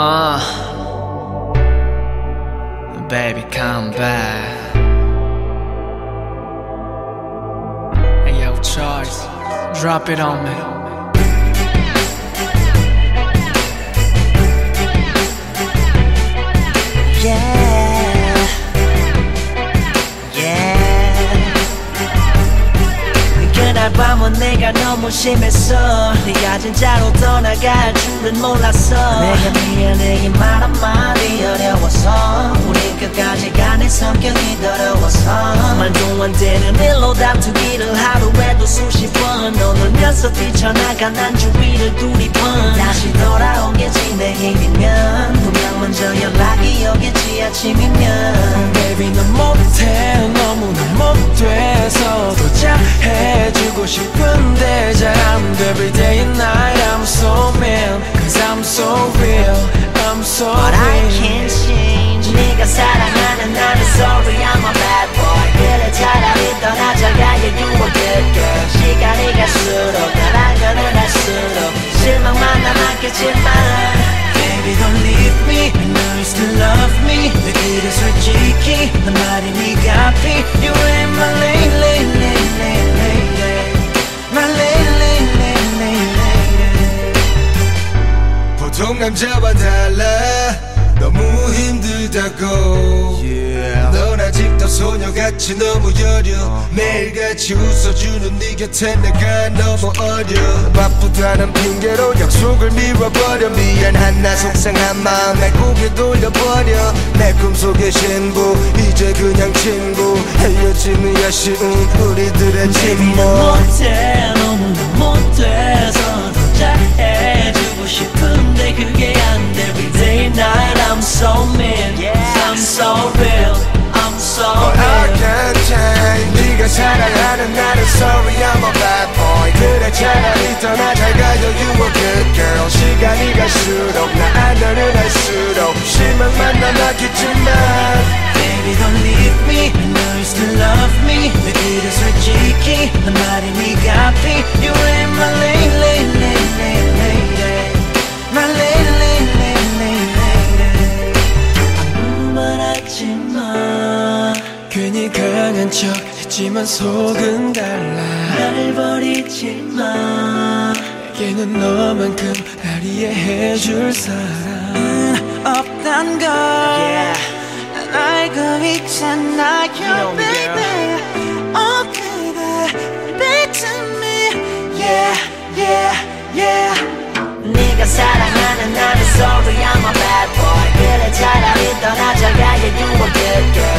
Uh, baby, come back. Hey, yo, Charles, drop it on me. 내가 너무 심했어. 네가 진짜로 떠나갈 줄은 몰랐어. 내가 미안해 말 한마디 어려워서. 우린 끝까지 가내 성격이 더러워서. 말도 안 되는 일로 다투기를 하루에도 수십 번. 너놀면서 뛰쳐나간 난 주위를 두리번 지만 Baby don't leave me I know you still love me 내 그래 솔직히 난 말이 네가 피 You ain't my lady lady lady lady lady My lady lady lady lady lady 보통 남자와 달라 너무 힘들다고 넌 아직도 소녀같이 너무 여려. 매일같이 웃어주는 네 곁에 내가 너무 어려. 바쁘다는 핑계로 약속을 미뤄버려. 미안한 나 속상한 마음 날 고개 돌려버려. 내 꿈속의 신부 이제 그냥 친구. 헤어짐이 아쉬운 우리들의 침묵 못해 너무나 못돼 괜히 강한 척 했지만 속은 달라. 날 버리지마 걔는 너만큼 날 이해해줄 사람 없단 걸. 난 알고 있잖아 You baby yeah 네가 사랑하는 나는 sorry I'm a bad boy 그래 차라리 떠나자가 yeah you a good girl